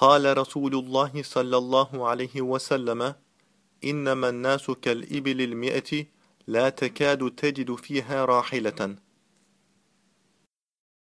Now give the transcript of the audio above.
قال رسول الله صلى الله عليه وسلم إنما الناس كالإبل المئة لا تكاد تجد فيها راحلة.